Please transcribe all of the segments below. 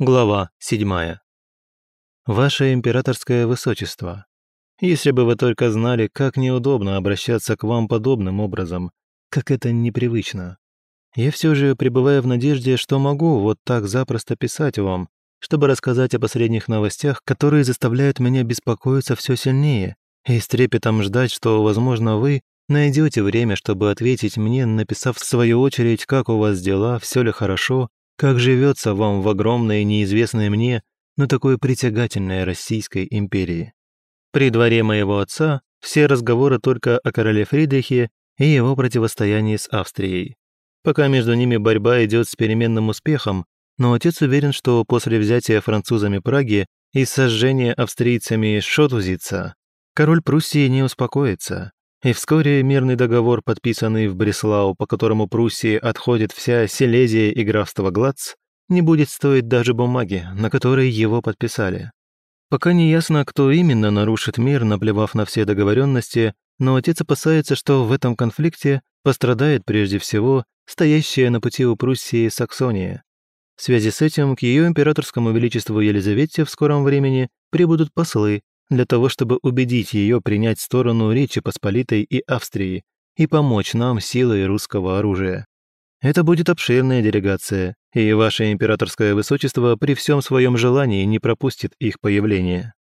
Глава 7. Ваше императорское высочество, если бы вы только знали, как неудобно обращаться к вам подобным образом, как это непривычно. Я все же пребываю в надежде, что могу вот так запросто писать вам, чтобы рассказать о последних новостях, которые заставляют меня беспокоиться все сильнее, и с трепетом ждать, что, возможно, вы найдете время, чтобы ответить мне, написав в свою очередь, как у вас дела, все ли хорошо, как живется вам в огромной, неизвестной мне, но такой притягательной Российской империи? При дворе моего отца все разговоры только о короле Фридрихе и его противостоянии с Австрией. Пока между ними борьба идет с переменным успехом, но отец уверен, что после взятия французами Праги и сожжения австрийцами Шотузица, король Пруссии не успокоится, и вскоре мирный договор, подписанный в Бреслау, по которому Пруссии отходит вся Силезия и графство Глац, не будет стоить даже бумаги, на которой его подписали. Пока не ясно, кто именно нарушит мир, наплевав на все договоренности, но отец опасается, что в этом конфликте пострадает прежде всего стоящая на пути у Пруссии Саксония. В связи с этим к ее императорскому величеству Елизавете в скором времени прибудут послы, для того, чтобы убедить ее принять сторону Речи Посполитой и Австрии и помочь нам силой русского оружия. Это будет обширная делегация, и ваше императорское высочество при всем своем желании не пропустит их появление.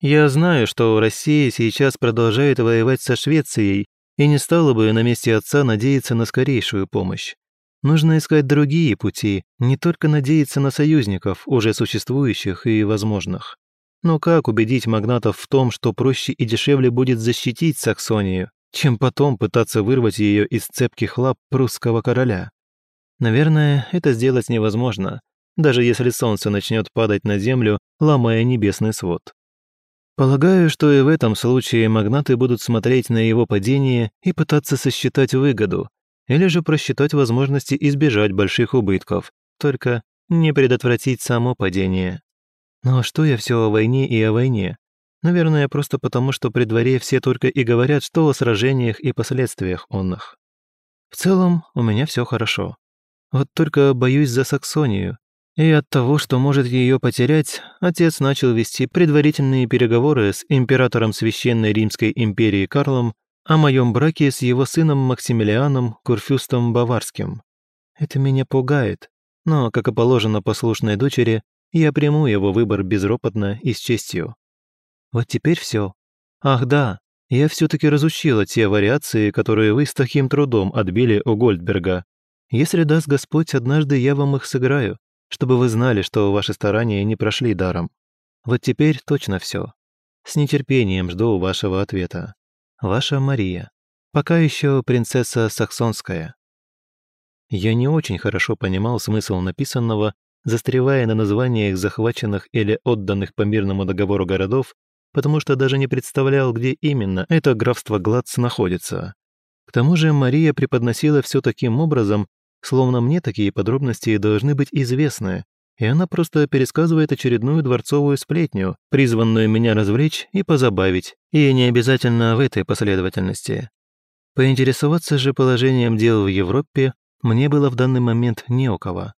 Я знаю, что Россия сейчас продолжает воевать со Швецией и не стала бы на месте отца надеяться на скорейшую помощь. Нужно искать другие пути, не только надеяться на союзников, уже существующих и возможных. Но как убедить магнатов в том, что проще и дешевле будет защитить Саксонию, чем потом пытаться вырвать ее из цепких лап прусского короля? Наверное, это сделать невозможно, даже если солнце начнет падать на землю, ломая небесный свод. Полагаю, что и в этом случае магнаты будут смотреть на его падение и пытаться сосчитать выгоду, или же просчитать возможности избежать больших убытков, только не предотвратить само падение. Но что я все о войне и о войне? Наверное, просто потому, что при дворе все только и говорят, что о сражениях и последствиях онных. В целом, у меня все хорошо. Вот только боюсь за Саксонию. И от того, что может ее потерять, отец начал вести предварительные переговоры с императором Священной Римской империи Карлом о моем браке с его сыном Максимилианом Курфюстом Баварским. Это меня пугает, но, как и положено послушной дочери, я приму его выбор безропотно и с честью. Вот теперь все. Ах да, я все-таки разучила те вариации, которые вы с таким трудом отбили у Гольдберга. Если даст Господь, однажды я вам их сыграю, чтобы вы знали, что ваши старания не прошли даром. Вот теперь точно все. С нетерпением жду вашего ответа. Ваша Мария. Пока еще принцесса Саксонская. Я не очень хорошо понимал смысл написанного, застревая на названиях захваченных или отданных по мирному договору городов, потому что даже не представлял, где именно это графство Гладц находится. К тому же Мария преподносила все таким образом, словно мне такие подробности должны быть известны, и она просто пересказывает очередную дворцовую сплетню, призванную меня развлечь и позабавить, и не обязательно в этой последовательности. Поинтересоваться же положением дел в Европе мне было в данный момент не у кого.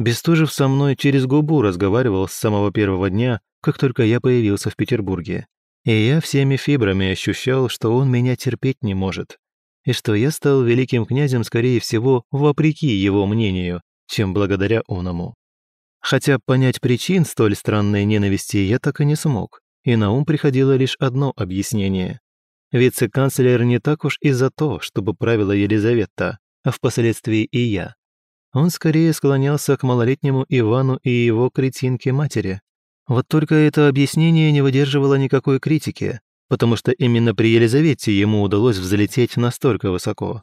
Бестужев со мной через губу разговаривал с самого первого дня, как только я появился в Петербурге. И я всеми фибрами ощущал, что он меня терпеть не может. И что я стал великим князем, скорее всего, вопреки его мнению, чем благодаря оному. Хотя понять причин столь странной ненависти я так и не смог, и на ум приходило лишь одно объяснение. Вице-канцлер не так уж и за то, чтобы правила Елизавета, а впоследствии и я. Он скорее склонялся к малолетнему Ивану и его кретинке-матери. Вот только это объяснение не выдерживало никакой критики, потому что именно при Елизавете ему удалось взлететь настолько высоко.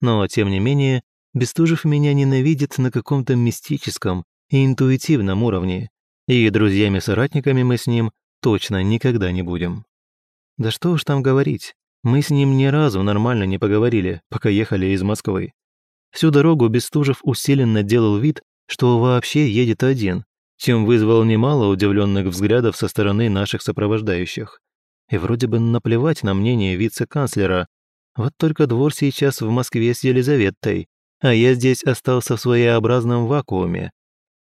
Но, тем не менее, Бестужев меня ненавидит на каком-то мистическом и интуитивном уровне, и друзьями-соратниками мы с ним точно никогда не будем. Да что уж там говорить, мы с ним ни разу нормально не поговорили, пока ехали из Москвы. Всю дорогу Бестужев усиленно делал вид, что вообще едет один, чем вызвал немало удивленных взглядов со стороны наших сопровождающих. И вроде бы наплевать на мнение вице-канцлера. Вот только двор сейчас в Москве с Елизаветой, а я здесь остался в своеобразном вакууме.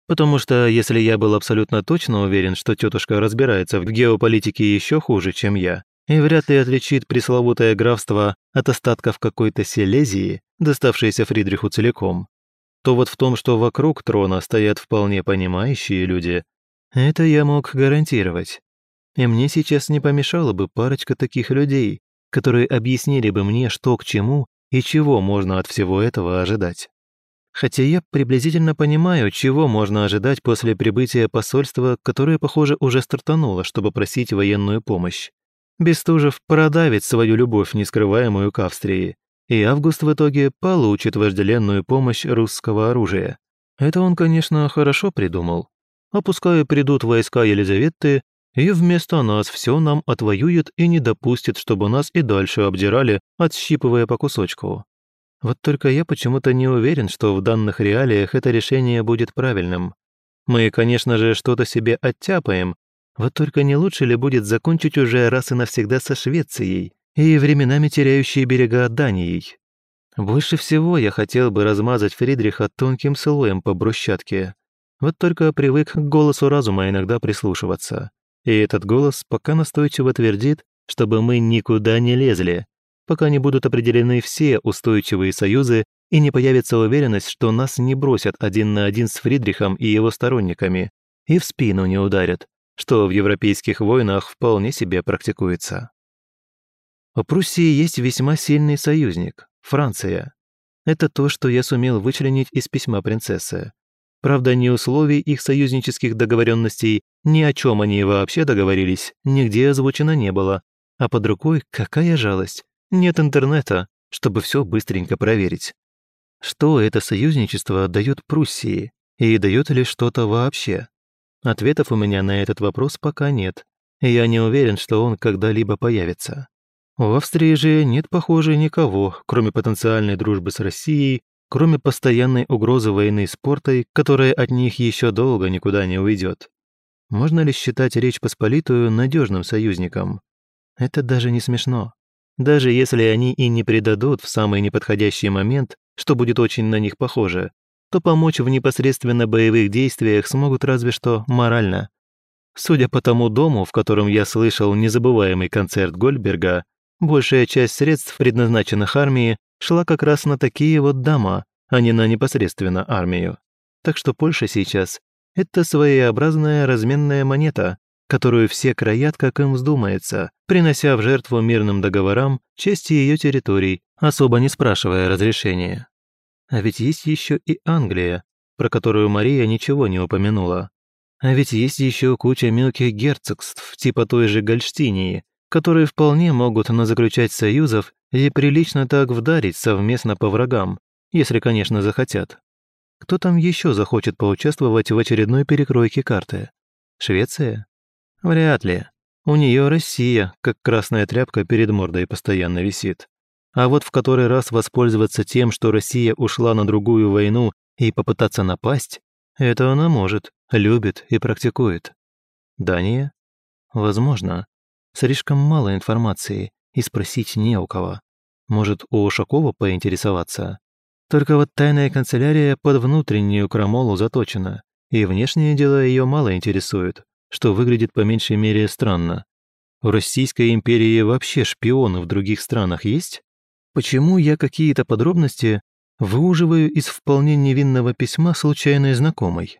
Потому что если я был абсолютно точно уверен, что тетушка разбирается в геополитике еще хуже, чем я, и вряд ли отличит пресловутое графство от остатков какой-то Силезии, доставшейся Фридриху целиком, то вот в том, что вокруг трона стоят вполне понимающие люди, это я мог гарантировать. И мне сейчас не помешало бы парочка таких людей, которые объяснили бы мне, что к чему и чего можно от всего этого ожидать. Хотя я приблизительно понимаю, чего можно ожидать после прибытия посольства, которое, похоже, уже стартануло, чтобы просить военную помощь. Бестужев продавит свою любовь, нескрываемую к Австрии, и Август в итоге получит вожделенную помощь русского оружия. Это он, конечно, хорошо придумал. А придут войска Елизаветы, и вместо нас все нам отвоюет и не допустит, чтобы нас и дальше обдирали, отщипывая по кусочку. Вот только я почему-то не уверен, что в данных реалиях это решение будет правильным. Мы, конечно же, что-то себе оттяпаем, вот только не лучше ли будет закончить уже раз и навсегда со Швецией и временами теряющей берега Данией? Больше всего я хотел бы размазать Фридриха тонким слоем по брусчатке. Вот только привык к голосу разума иногда прислушиваться. И этот голос пока настойчиво твердит, чтобы мы никуда не лезли, пока не будут определены все устойчивые союзы и не появится уверенность, что нас не бросят один на один с Фридрихом и его сторонниками, и в спину не ударят, что в европейских войнах вполне себе практикуется. У Пруссии есть весьма сильный союзник – Франция. Это то, что я сумел вычленить из письма принцессы. Правда, ни условий их союзнических договоренностей, ни о чем они вообще договорились, нигде озвучено не было. А под рукой какая жалость. Нет интернета, чтобы все быстренько проверить. Что это союзничество дает Пруссии? И дает ли что-то вообще? Ответов у меня на этот вопрос пока нет, я не уверен, что он когда-либо появится. У Австрии же нет, похоже, никого, кроме потенциальной дружбы с Россией, кроме постоянной угрозы войны с портой, которая от них еще долго никуда не уйдет. Можно ли считать Речь Посполитую надежным союзником? Это даже не смешно. Даже если они и не предадут в самый неподходящий момент, что будет очень на них похоже, то помочь в непосредственно боевых действиях смогут разве что морально. Судя по тому дому, в котором я слышал незабываемый концерт Гольберга, большая часть средств, предназначенных армии, шла как раз на такие вот дома, а не на непосредственно армию. Так что Польша сейчас – это своеобразная разменная монета, которую все краят, как им вздумается, принося в жертву мирным договорам части ее территорий, особо не спрашивая разрешения. А ведь есть еще и Англия, про которую Мария ничего не упомянула. А ведь есть еще куча мелких герцогств, типа той же Гольштинии, которые вполне могут назаключать союзов и прилично так вдарить совместно по врагам, если, конечно, захотят. Кто там еще захочет поучаствовать в очередной перекройке карты? Швеция? Вряд ли. У нее Россия, как красная тряпка перед мордой постоянно висит. А вот в который раз воспользоваться тем, что Россия ушла на другую войну и попытаться напасть, это она может, любит и практикует. Дания? Возможно. Слишком мало информации, и спросить не у кого. Может, у Ушакова поинтересоваться? Только вот тайная канцелярия под внутреннюю крамолу заточена, и внешние дела ее мало интересуют, что выглядит по меньшей мере странно. В Российской империи вообще шпионы в других странах есть? Почему я какие-то подробности выуживаю из вполне невинного письма случайной знакомой?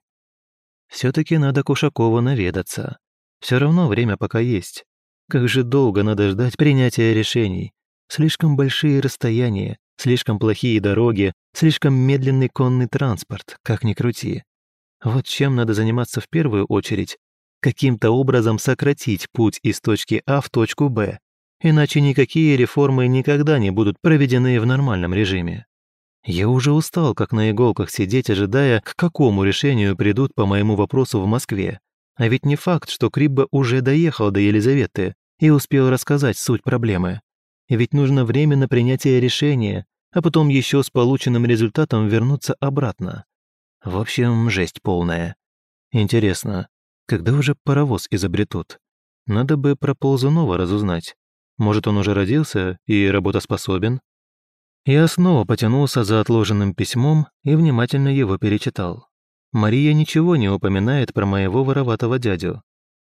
Все-таки надо Кушакова наведаться. Все равно время пока есть. Как же долго надо ждать принятия решений. Слишком большие расстояния, слишком плохие дороги, слишком медленный конный транспорт, как ни крути. Вот чем надо заниматься в первую очередь. Каким-то образом сократить путь из точки А в точку Б, иначе никакие реформы никогда не будут проведены в нормальном режиме. Я уже устал, как на иголках сидеть, ожидая, к какому решению придут по моему вопросу в Москве. А ведь не факт, что Крибба уже доехал до Елизаветы и успел рассказать суть проблемы. Ведь нужно время на принятие решения, а потом еще с полученным результатом вернуться обратно. В общем, жесть полная. Интересно, когда уже паровоз изобретут? Надо бы про Ползунова разузнать. Может, он уже родился и работоспособен? Я снова потянулся за отложенным письмом и внимательно его перечитал. Мария ничего не упоминает про моего вороватого дядю.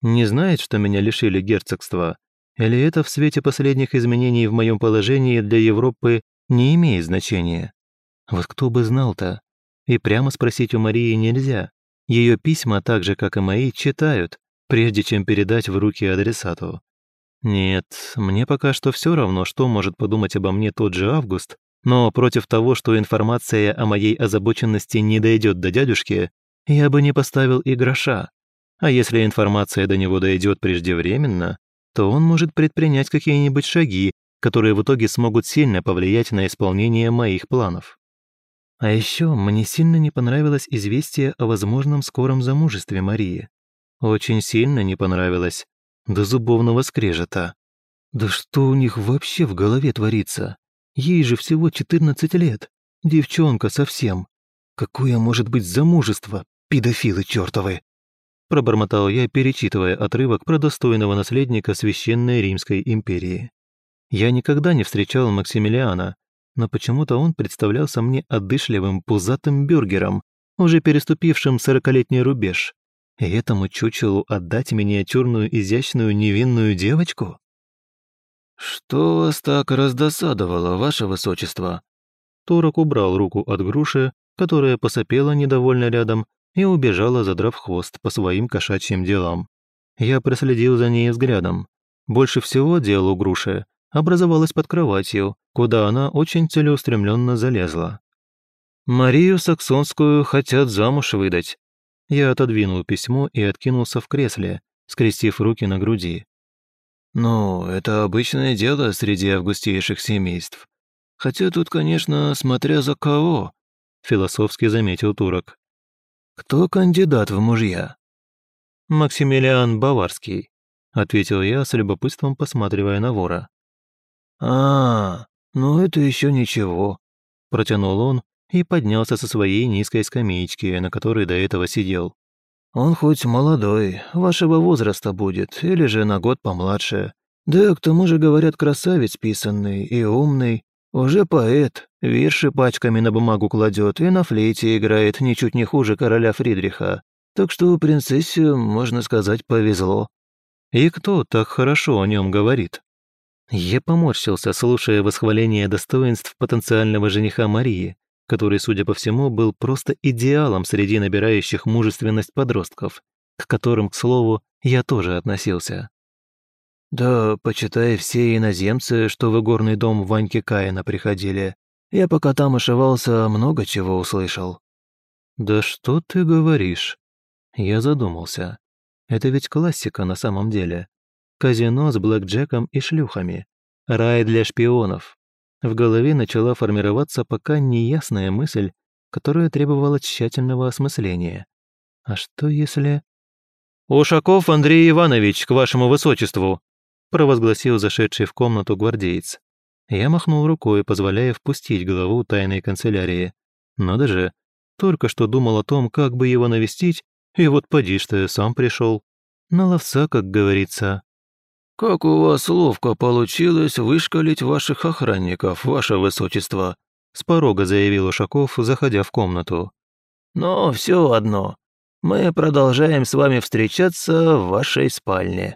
Не знает, что меня лишили герцогства, или это в свете последних изменений в моем положении для Европы не имеет значения? Вот кто бы знал-то? И прямо спросить у Марии нельзя. Ее письма, так же, как и мои, читают, прежде чем передать в руки адресату. Нет, мне пока что все равно, что может подумать обо мне тот же Август, но против того, что информация о моей озабоченности не дойдет до дядюшки, я бы не поставил и гроша. А если информация до него дойдет преждевременно, то он может предпринять какие-нибудь шаги, которые в итоге смогут сильно повлиять на исполнение моих планов. А еще мне сильно не понравилось известие о возможном скором замужестве Марии. Очень сильно не понравилось. До зубовного скрежета. Да что у них вообще в голове творится? Ей же всего 14 лет. Девчонка совсем. Какое может быть замужество, педофилы чертовы? Пробормотал я, перечитывая отрывок про достойного наследника Священной Римской империи. Я никогда не встречал Максимилиана, но почему-то он представлялся мне одышливым, пузатым бюргером, уже переступившим сорокалетний рубеж. И этому чучелу отдать миниатюрную, изящную, невинную девочку? «Что вас так раздосадовало, ваше высочество?» Турок убрал руку от груши, которая посопела недовольно рядом, и убежала, задрав хвост по своим кошачьим делам. Я проследил за ней взглядом. Больше всего дел у груши образовалась под кроватью, куда она очень целеустремленно залезла. «Марию Саксонскую хотят замуж выдать». Я отодвинул письмо и откинулся в кресле, скрестив руки на груди. «Ну, это обычное дело среди августейших семейств. Хотя тут, конечно, смотря за кого», — философски заметил турок. «Кто кандидат в мужья?» «Максимилиан Баварский», — ответил я с любопытством, посматривая на вора. «А, ну это еще ничего», – протянул он и поднялся со своей низкой скамеечки, на которой до этого сидел. «Он хоть молодой, вашего возраста будет, или же на год помладше. Да к тому же, говорят, красавец писанный и умный. Уже поэт, вирши пачками на бумагу кладет и на флейте играет ничуть не хуже короля Фридриха. Так что принцессе, можно сказать, повезло». «И кто так хорошо о нем говорит?» Я поморщился, слушая восхваление достоинств потенциального жениха Марии, который, судя по всему, был просто идеалом среди набирающих мужественность подростков, к которым, к слову, я тоже относился. «Да, почитай, все иноземцы, что в игорный дом Ваньки Каина приходили. Я пока там ошивался, много чего услышал». «Да что ты говоришь?» Я задумался. Это ведь классика на самом деле. Казино с блэкджеком и шлюхами. Рай для шпионов. В голове начала формироваться пока неясная мысль, которая требовала тщательного осмысления. А что если... «Ушаков Андрей Иванович, к вашему высочеству!» провозгласил зашедший в комнату гвардеец. Я махнул рукой, позволяя впустить главу тайной канцелярии. Надо же, только что думал о том, как бы его навестить, и вот поди что сам пришел. На ловца, как говорится. «Как у вас ловко получилось вышкалить ваших охранников, ваше высочество», с порога заявил Ушаков, заходя в комнату. «Но все одно. Мы продолжаем с вами встречаться в вашей спальне».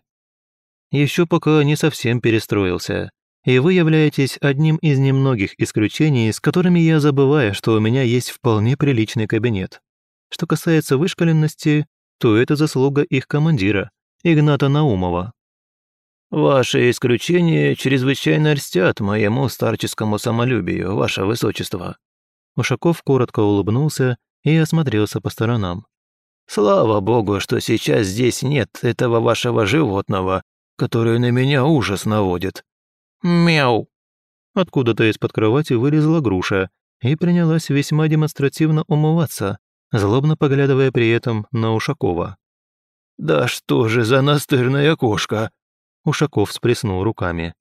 Еще пока не совсем перестроился, и вы являетесь одним из немногих исключений, с которыми я забываю, что у меня есть вполне приличный кабинет. Что касается вышкаленности, то это заслуга их командира, Игната Наумова. «Ваши исключения чрезвычайно льстят моему старческому самолюбию, ваше высочество». Ушаков коротко улыбнулся и осмотрелся по сторонам. «Слава богу, что сейчас здесь нет этого вашего животного, которое на меня ужас наводит. Мяу!» Откуда-то из-под кровати вылезла груша и принялась весьма демонстративно умываться, злобно поглядывая при этом на Ушакова. «Да что же за настырная кошка!» Ушаков сплеснул руками.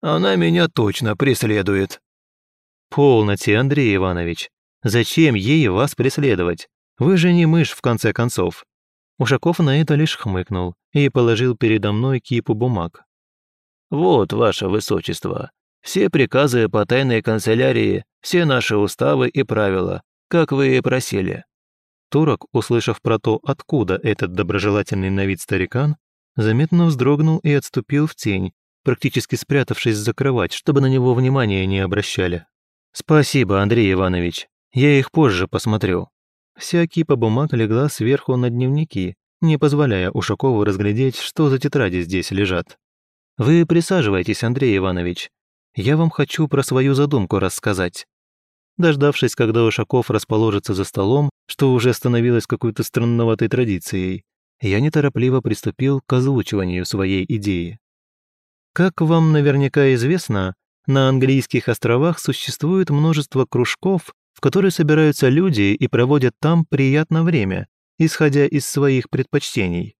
«Она меня точно преследует». «Полноте, Андрей Иванович. Зачем ей вас преследовать? Вы же не мышь, в конце концов». Ушаков на это лишь хмыкнул и положил передо мной кипу бумаг. «Вот, ваше высочество, все приказы по тайной канцелярии, все наши уставы и правила, как вы и просили». Турок, услышав про то, откуда этот доброжелательный на вид старикан, заметно вздрогнул и отступил в тень, практически спрятавшись за кровать, чтобы на него внимания не обращали. «Спасибо, Андрей Иванович. Я их позже посмотрю». Вся кипа бумаг легла сверху на дневники, не позволяя Ушакову разглядеть, что за тетради здесь лежат. «Вы присаживайтесь, Андрей Иванович. Я вам хочу про свою задумку рассказать». Дождавшись, когда Ушаков расположится за столом, что уже становилось какой-то странноватой традицией, я неторопливо приступил к озвучиванию своей идеи. Как вам наверняка известно, на английских островах существует множество кружков, в которые собираются люди и проводят там приятное время, исходя из своих предпочтений.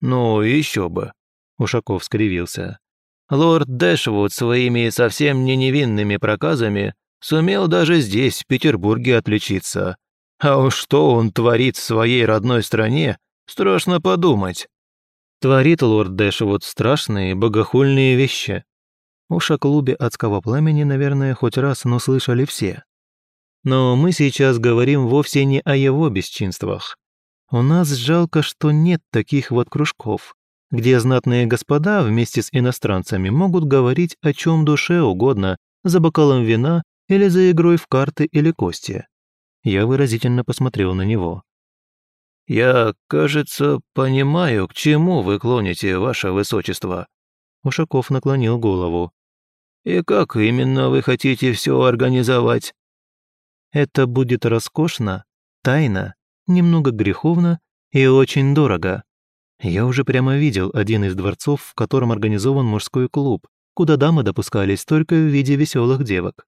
«Ну, еще бы», — Ушаков скривился. «Лорд Дэшвуд своими совсем не невинными проказами сумел даже здесь, в Петербурге, отличиться. А уж что он творит в своей родной стране, страшно подумать». Творит лорд Дэшвуд страшные, богохульные вещи. Уж о клубе адского пламени, наверное, хоть раз, но слышали все. Но мы сейчас говорим вовсе не о его бесчинствах. У нас жалко, что нет таких вот кружков, где знатные господа вместе с иностранцами могут говорить о чем душе угодно за бокалом вина или за игрой в карты или кости. Я выразительно посмотрел на него. «Я, кажется, понимаю, к чему вы клоните, ваше высочество». Ушаков наклонил голову. «И как именно вы хотите все организовать?» «Это будет роскошно, тайно, немного греховно и очень дорого. Я уже прямо видел один из дворцов, в котором организован мужской клуб, куда дамы допускались только в виде веселых девок.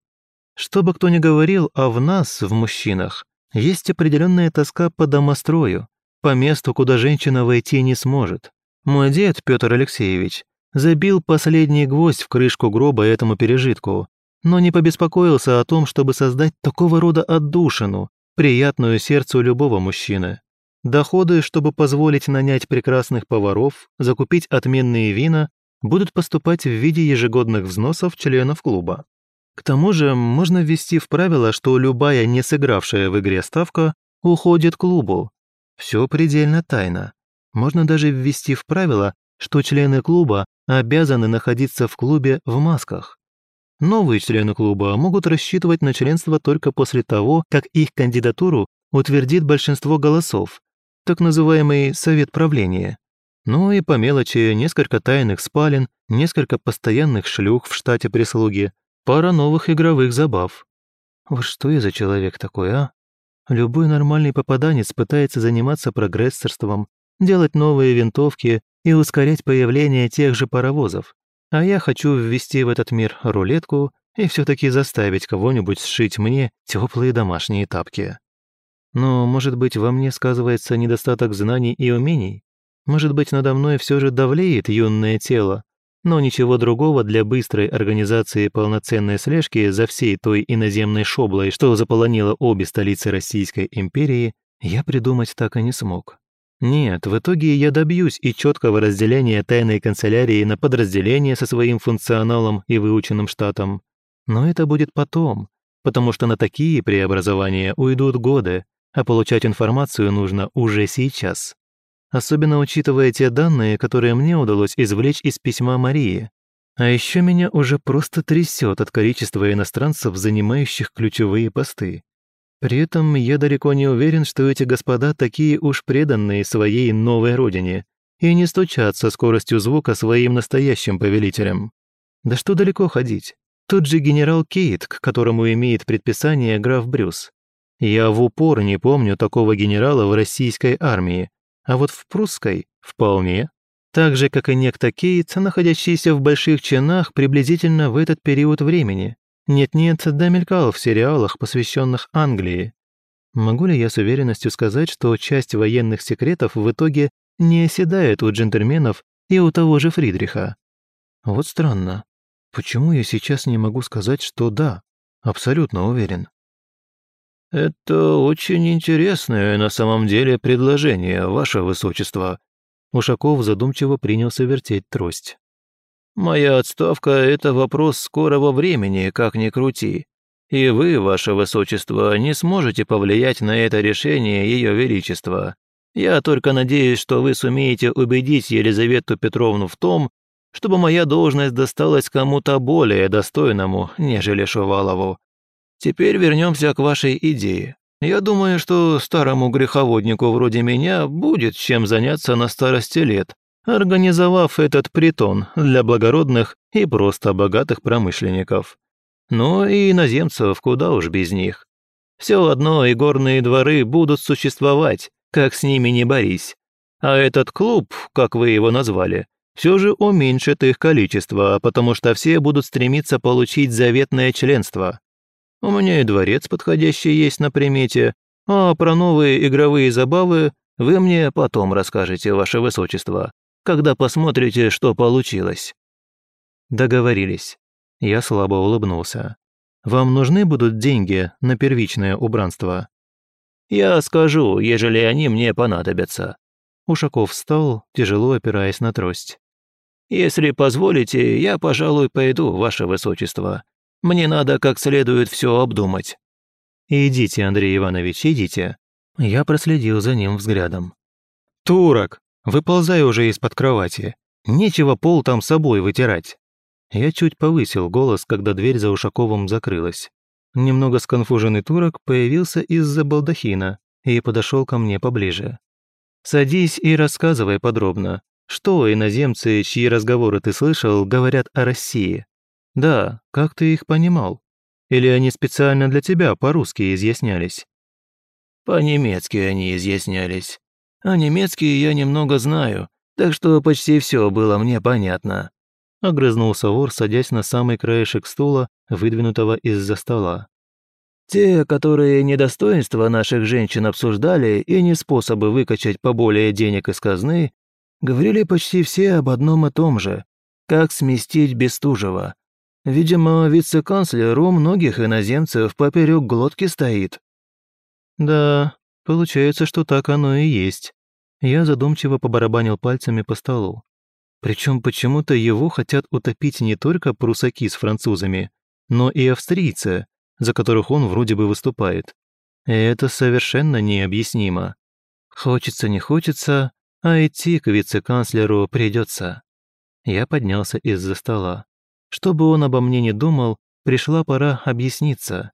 Что бы кто ни говорил, а в нас, в мужчинах, есть определенная тоска по домострою, по месту, куда женщина войти не сможет. Мой дед, Петр Алексеевич, забил последний гвоздь в крышку гроба этому пережитку, но не побеспокоился о том, чтобы создать такого рода отдушину, приятную сердцу любого мужчины. Доходы, чтобы позволить нанять прекрасных поваров, закупить отменные вина, будут поступать в виде ежегодных взносов членов клуба. К тому же можно ввести в правило, что любая не сыгравшая в игре ставка уходит клубу. Все предельно тайно. Можно даже ввести в правило, что члены клуба обязаны находиться в клубе в масках. Новые члены клуба могут рассчитывать на членство только после того, как их кандидатуру утвердит большинство голосов, так называемый совет правления. Ну и по мелочи несколько тайных спален, несколько постоянных шлюх в штате прислуги, пара новых игровых забав. Вот что я за человек такой, а? Любой нормальный попаданец пытается заниматься прогрессорством, делать новые винтовки и ускорять появление тех же паровозов. А я хочу ввести в этот мир рулетку и все таки заставить кого-нибудь сшить мне теплые домашние тапки. Но, может быть, во мне сказывается недостаток знаний и умений? Может быть, надо мной все же давлеет юное тело, но ничего другого для быстрой организации полноценной слежки за всей той иноземной шоблой, что заполонила обе столицы Российской империи, я придумать так и не смог. Нет, в итоге я добьюсь и четкого разделения тайной канцелярии на подразделения со своим функционалом и выученным штатом. Но это будет потом, потому что на такие преобразования уйдут годы, а получать информацию нужно уже сейчас особенно учитывая те данные, которые мне удалось извлечь из письма Марии. А еще меня уже просто трясет от количества иностранцев, занимающих ключевые посты. При этом я далеко не уверен, что эти господа такие уж преданные своей новой родине и не стучат со скоростью звука своим настоящим повелителям. Да что далеко ходить? Тот же генерал Кейт, к которому имеет предписание граф Брюс. Я в упор не помню такого генерала в российской армии, а вот в прусской – вполне. Так же, как и некто Кейт, находящийся в больших чинах приблизительно в этот период времени. Нет-нет, да мелькал в сериалах, посвященных Англии. Могу ли я с уверенностью сказать, что часть военных секретов в итоге не оседает у джентльменов и у того же Фридриха? Вот странно. Почему я сейчас не могу сказать, что да, абсолютно уверен? «Это очень интересное на самом деле предложение, ваше высочество». Ушаков задумчиво принялся вертеть трость. «Моя отставка – это вопрос скорого времени, как ни крути. И вы, ваше высочество, не сможете повлиять на это решение ее величества. Я только надеюсь, что вы сумеете убедить Елизавету Петровну в том, чтобы моя должность досталась кому-то более достойному, нежели Шувалову. Теперь вернемся к вашей идее. Я думаю, что старому греховоднику вроде меня будет чем заняться на старости лет, организовав этот притон для благородных и просто богатых промышленников. Но и иноземцев куда уж без них. Все одно и горные дворы будут существовать, как с ними не борись. А этот клуб, как вы его назвали, все же уменьшит их количество, потому что все будут стремиться получить заветное членство. У меня и дворец подходящий есть на примете, а про новые игровые забавы вы мне потом расскажете, ваше высочество, когда посмотрите, что получилось». Договорились. Я слабо улыбнулся. «Вам нужны будут деньги на первичное убранство?» «Я скажу, ежели они мне понадобятся». Ушаков встал, тяжело опираясь на трость. «Если позволите, я, пожалуй, пойду, ваше высочество. Мне надо как следует все обдумать». «Идите, Андрей Иванович, идите». Я проследил за ним взглядом. «Турок, выползай уже из-под кровати. Нечего пол там собой вытирать». Я чуть повысил голос, когда дверь за Ушаковым закрылась. Немного сконфуженный турок появился из-за балдахина и подошел ко мне поближе. «Садись и рассказывай подробно, что иноземцы, чьи разговоры ты слышал, говорят о России? Да, как ты их понимал? Или они специально для тебя по-русски изъяснялись?» «По-немецки они изъяснялись. А немецкий я немного знаю, так что почти все было мне понятно», огрызнулся вор, садясь на самый краешек стула, выдвинутого из-за стола. «Те, которые недостоинства наших женщин обсуждали и не способы выкачать поболее денег из казны, говорили почти все об одном и том же – как сместить Бестужева. Видимо, вице-канцлер у многих иноземцев поперек глотки стоит». «Да, получается, что так оно и есть». Я задумчиво побарабанил пальцами по столу. Причем почему-то его хотят утопить не только прусаки с французами, но и австрийцы, за которых он вроде бы выступает. И это совершенно необъяснимо. Хочется не хочется, а идти к вице-канцлеру придется. Я поднялся из-за стола. Чтобы он обо мне не думал, пришла пора объясниться.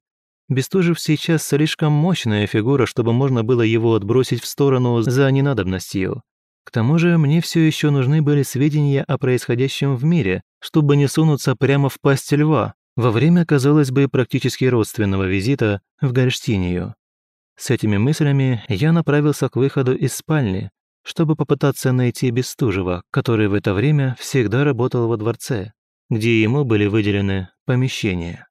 Бестужев сейчас слишком мощная фигура, чтобы можно было его отбросить в сторону за ненадобностью. К тому же мне все еще нужны были сведения о происходящем в мире, чтобы не сунуться прямо в пасть льва во время, казалось бы, практически родственного визита в Гольштинию. С этими мыслями я направился к выходу из спальни, чтобы попытаться найти Бестужева, который в это время всегда работал во дворце, где ему были выделены помещения.